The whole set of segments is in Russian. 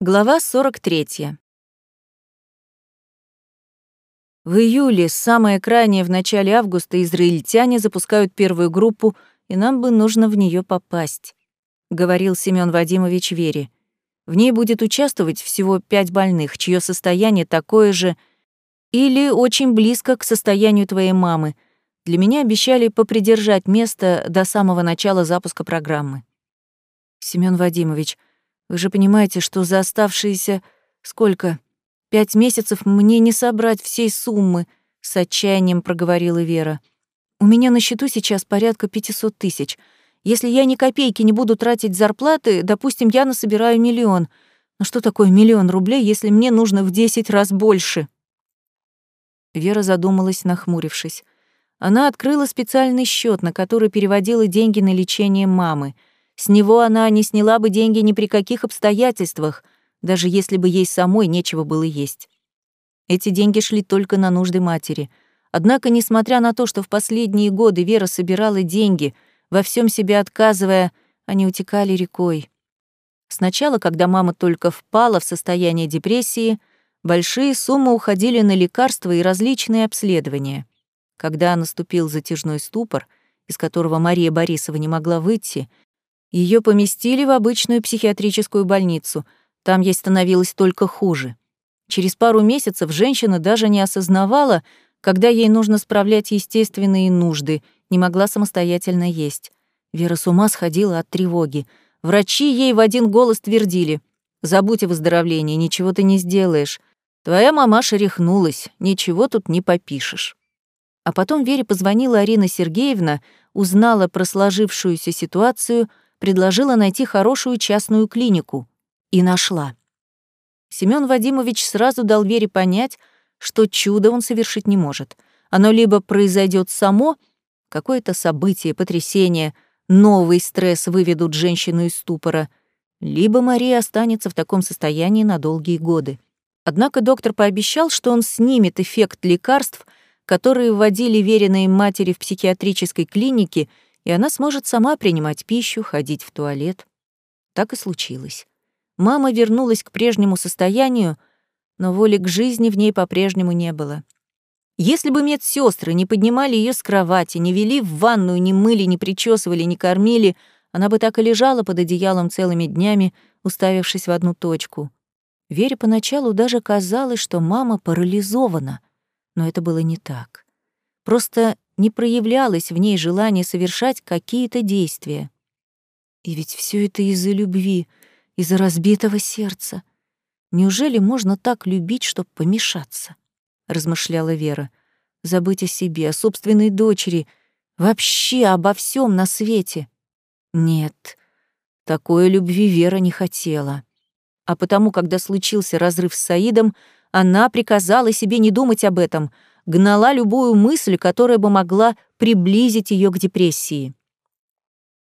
Глава 43. В июле, самое крайнее в начале августа, израильтяне запускают первую группу, и нам бы нужно в нее попасть, говорил Семён Вадимович Вере. В ней будет участвовать всего пять больных, чье состояние такое же или очень близко к состоянию твоей мамы. Для меня обещали попридержать место до самого начала запуска программы. Семён Вадимович, вы же понимаете, что за оставшиеся... Сколько? Пять месяцев мне не собрать всей суммы, — с отчаянием проговорила Вера. У меня на счету сейчас порядка 500 тысяч. Если я ни копейки не буду тратить зарплаты, допустим, я насобираю миллион. Но что такое миллион рублей, если мне нужно в 10 раз больше? Вера задумалась, нахмурившись. Она открыла специальный счет, на который переводила деньги на лечение мамы — с него она не сняла бы деньги ни при каких обстоятельствах, даже если бы ей самой нечего было есть. Эти деньги шли только на нужды матери. Однако, несмотря на то, что в последние годы Вера собирала деньги, во всем себе отказывая, они утекали рекой. Сначала, когда мама только впала в состояние депрессии, большие суммы уходили на лекарства и различные обследования. Когда наступил затяжной ступор, из которого Мария Борисова не могла выйти, ее поместили в обычную психиатрическую больницу. Там ей становилось только хуже. Через пару месяцев женщина даже не осознавала, когда ей нужно справлять естественные нужды, не могла самостоятельно есть. Вера с ума сходила от тревоги. Врачи ей в один голос твердили. «Забудь о выздоровлении, ничего ты не сделаешь. Твоя мамаша рехнулась, ничего тут не попишешь». А потом Вере позвонила Арина Сергеевна, узнала про сложившуюся ситуацию — предложила найти хорошую частную клинику. И нашла. Семён Вадимович сразу дал Вере понять, что чудо он совершить не может. Оно либо произойдет само, какое-то событие, потрясение, новый стресс выведут женщину из ступора, либо Мария останется в таком состоянии на долгие годы. Однако доктор пообещал, что он снимет эффект лекарств, которые вводили веренные матери в психиатрической клинике — и она сможет сама принимать пищу, ходить в туалет. Так и случилось. Мама вернулась к прежнему состоянию, но воли к жизни в ней по-прежнему не было. Если бы медсестры не поднимали ее с кровати, не вели в ванную, не мыли, не причесывали, не кормили, она бы так и лежала под одеялом целыми днями, уставившись в одну точку. Вере поначалу даже казалось, что мама парализована, но это было не так. Просто не проявлялось в ней желание совершать какие-то действия. И ведь все это из-за любви, из-за разбитого сердца. Неужели можно так любить, чтобы помешаться? размышляла Вера. Забыть о себе, о собственной дочери, вообще обо всем на свете. Нет, такой любви Вера не хотела. А потому, когда случился разрыв с Саидом, она приказала себе не думать об этом — гнала любую мысль, которая бы могла приблизить ее к депрессии.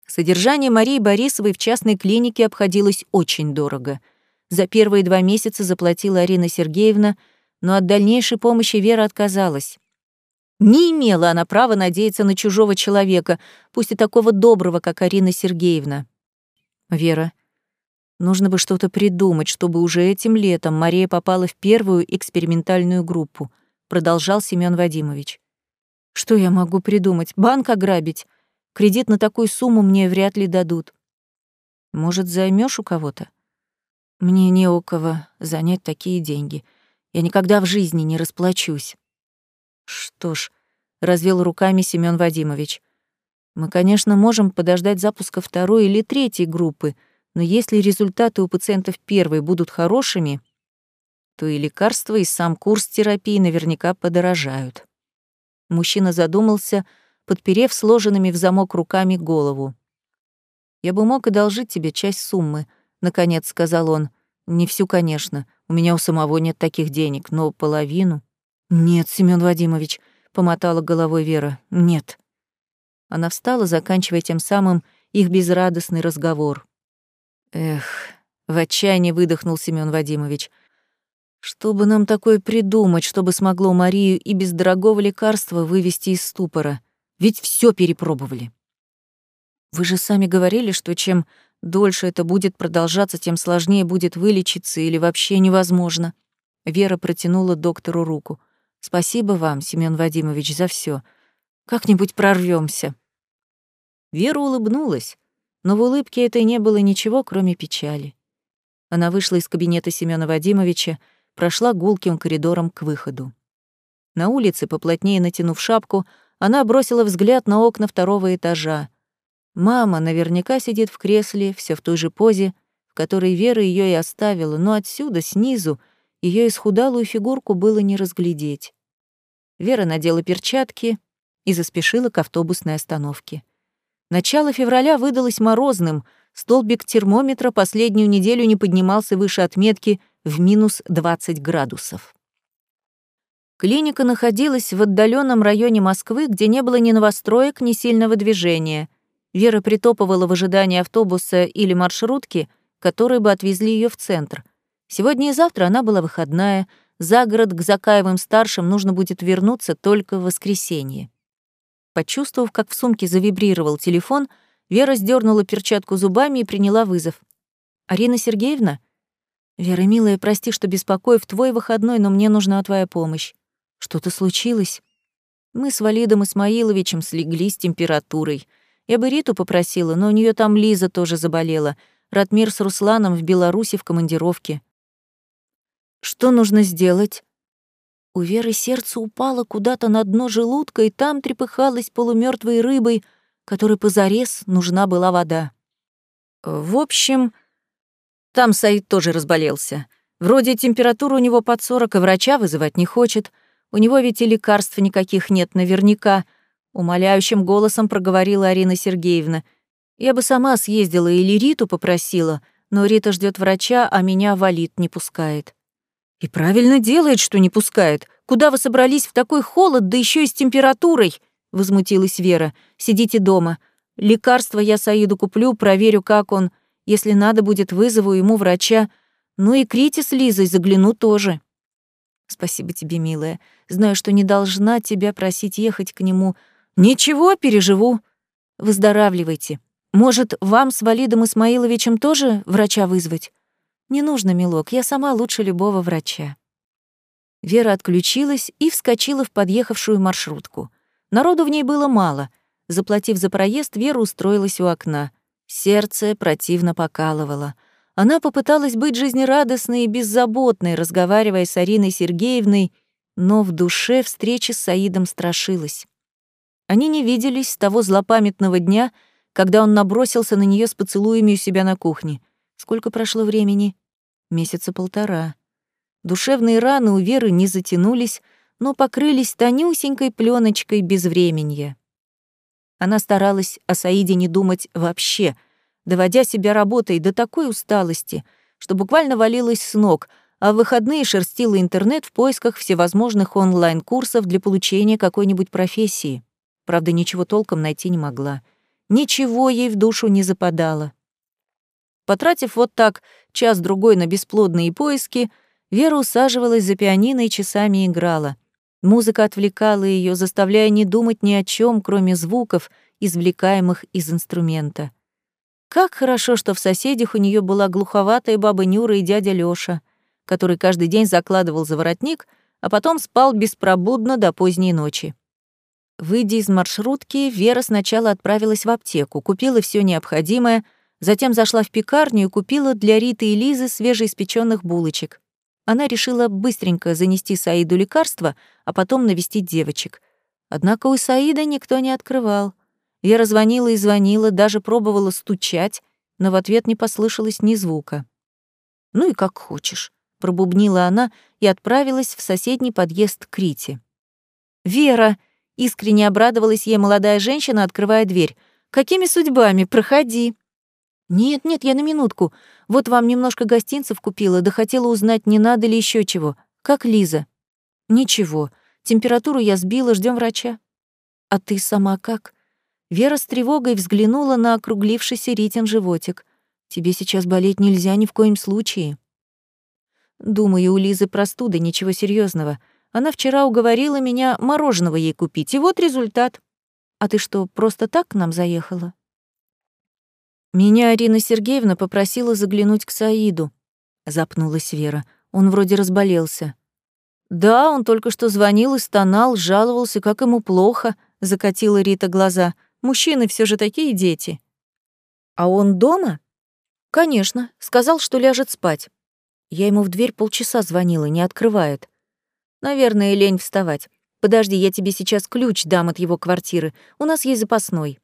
Содержание Марии Борисовой в частной клинике обходилось очень дорого. За первые два месяца заплатила Арина Сергеевна, но от дальнейшей помощи Вера отказалась. Не имела она права надеяться на чужого человека, пусть и такого доброго, как Арина Сергеевна. Вера, нужно бы что-то придумать, чтобы уже этим летом Мария попала в первую экспериментальную группу продолжал Семён Вадимович. Что я могу придумать? Банк ограбить? Кредит на такую сумму мне вряд ли дадут. Может, займешь у кого-то? Мне не у кого занять такие деньги. Я никогда в жизни не расплачусь. Что ж, развел руками Семён Вадимович. Мы, конечно, можем подождать запуска второй или третьей группы, но если результаты у пациентов первой будут хорошими, то и лекарства, и сам курс терапии наверняка подорожают. Мужчина задумался, подперев сложенными в замок руками голову. «Я бы мог одолжить тебе часть суммы», — наконец сказал он. «Не всю, конечно. У меня у самого нет таких денег, но половину». «Нет, Семён Вадимович», — помотала головой Вера. «Нет». Она встала, заканчивая тем самым их безрадостный разговор. «Эх», — в отчаянии выдохнул Семён Вадимович, — что бы нам такое придумать, чтобы смогло Марию и без дорогого лекарства вывести из ступора? Ведь все перепробовали. Вы же сами говорили, что чем дольше это будет продолжаться, тем сложнее будет вылечиться или вообще невозможно. Вера протянула доктору руку. Спасибо вам, Семён Вадимович, за всё. Как-нибудь прорвёмся. Вера улыбнулась, но в улыбке этой не было ничего, кроме печали. Она вышла из кабинета Семёна Вадимовича, прошла гулким коридором к выходу. На улице, поплотнее натянув шапку, она бросила взгляд на окна второго этажа. Мама наверняка сидит в кресле, все в той же позе, в которой Вера ее и оставила, но отсюда, снизу, ее исхудалую фигурку было не разглядеть. Вера надела перчатки и заспешила к автобусной остановке. Начало февраля выдалось морозным, столбик термометра последнюю неделю не поднимался выше отметки в минус 20 градусов. Клиника находилась в отдаленном районе Москвы, где не было ни новостроек, ни сильного движения. Вера притопывала в ожидании автобуса или маршрутки, которые бы отвезли ее в центр. Сегодня и завтра она была выходная, за город к Закаевым-старшим нужно будет вернуться только в воскресенье. Почувствовав, как в сумке завибрировал телефон, Вера сдернула перчатку зубами и приняла вызов. «Арина Сергеевна?» «Вера, милая, прости, что беспокою в твой выходной, но мне нужна твоя помощь». «Что-то случилось?» «Мы с Валидом Исмаиловичем слегли с температурой. Я бы Риту попросила, но у нее там Лиза тоже заболела. Ратмир с Русланом в Беларуси в командировке». «Что нужно сделать?» У Веры сердце упало куда-то на дно желудка, и там трепыхалась полумертвой рыбой, которой позарез нужна была вода. В общем, там Саид тоже разболелся. Вроде температура у него под сорок, и врача вызывать не хочет. У него ведь и лекарств никаких нет наверняка. Умоляющим голосом проговорила Арина Сергеевна. Я бы сама съездила или Риту попросила, но Рита ждет врача, а меня валит не пускает. И правильно делает, что не пускает. Куда вы собрались в такой холод, да еще и с температурой? Возмутилась Вера. Сидите дома. Лекарства я Саиду куплю, проверю, как он. Если надо будет, вызову ему врача. Ну и Крите с Лизой загляну тоже. Спасибо тебе, милая. Знаю, что не должна тебя просить ехать к нему. Ничего, переживу. Выздоравливайте. Может, вам с Валидом Исмаиловичем тоже врача вызвать? «Не нужно, милок, я сама лучше любого врача». Вера отключилась и вскочила в подъехавшую маршрутку. Народу в ней было мало. Заплатив за проезд, Вера устроилась у окна. Сердце противно покалывало. Она попыталась быть жизнерадостной и беззаботной, разговаривая с Ариной Сергеевной, но в душе встречи с Саидом страшилась. Они не виделись с того злопамятного дня, когда он набросился на нее с поцелуями у себя на кухне. Сколько прошло времени? Месяца полтора. Душевные раны у Веры не затянулись, но покрылись тонюсенькой пленочкой безвременья. Она старалась о Саиде не думать вообще, доводя себя работой до такой усталости, что буквально валилась с ног, а в выходные шерстила интернет в поисках всевозможных онлайн-курсов для получения какой-нибудь профессии. Правда, ничего толком найти не могла. Ничего ей в душу не западало. Потратив вот так час-другой на бесплодные поиски, Вера усаживалась за пианино и часами играла. Музыка отвлекала ее, заставляя не думать ни о чем, кроме звуков, извлекаемых из инструмента. Как хорошо, что в соседях у нее была глуховатая баба Нюра и дядя Лёша, который каждый день закладывал за воротник, а потом спал беспробудно до поздней ночи. Выйдя из маршрутки, Вера сначала отправилась в аптеку, купила все необходимое — Затем зашла в пекарню и купила для Риты и Лизы свежеиспеченных булочек. Она решила быстренько занести Саиду лекарства, а потом навестить девочек. Однако у Саида никто не открывал. Я звонила и звонила, даже пробовала стучать, но в ответ не послышалось ни звука. «Ну и как хочешь», — пробубнила она и отправилась в соседний подъезд к Рите. «Вера!» — искренне обрадовалась ей молодая женщина, открывая дверь. «Какими судьбами? Проходи!» «Нет, нет, я на минутку. Вот вам немножко гостинцев купила, да хотела узнать, не надо ли еще чего. Как Лиза?» «Ничего. Температуру я сбила, ждем врача». «А ты сама как?» Вера с тревогой взглянула на округлившийся Ритин животик. «Тебе сейчас болеть нельзя ни в коем случае». «Думаю, у Лизы простуда, ничего серьезного. Она вчера уговорила меня мороженого ей купить, и вот результат. А ты что, просто так к нам заехала?» Меня Арина Сергеевна попросила заглянуть к Саиду, запнулась Вера. Он вроде разболелся. Да, он только что звонил и стонал, жаловался, как ему плохо, закатила Рита глаза. Мужчины все же такие дети. А он дома? Конечно, сказал, что ляжет спать. Я ему в дверь полчаса звонила, не открывает. Наверное, лень вставать. Подожди, я тебе сейчас ключ дам от его квартиры. У нас есть запасной.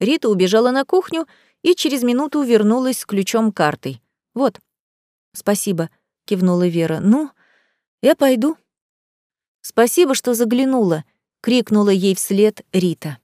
Рита убежала на кухню и через минуту вернулась с ключом картой. Вот. Спасибо, кивнула Вера. Ну, я пойду. Спасибо, что заглянула, крикнула ей вслед Рита.